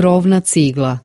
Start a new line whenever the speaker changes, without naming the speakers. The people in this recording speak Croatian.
Krovna cigla.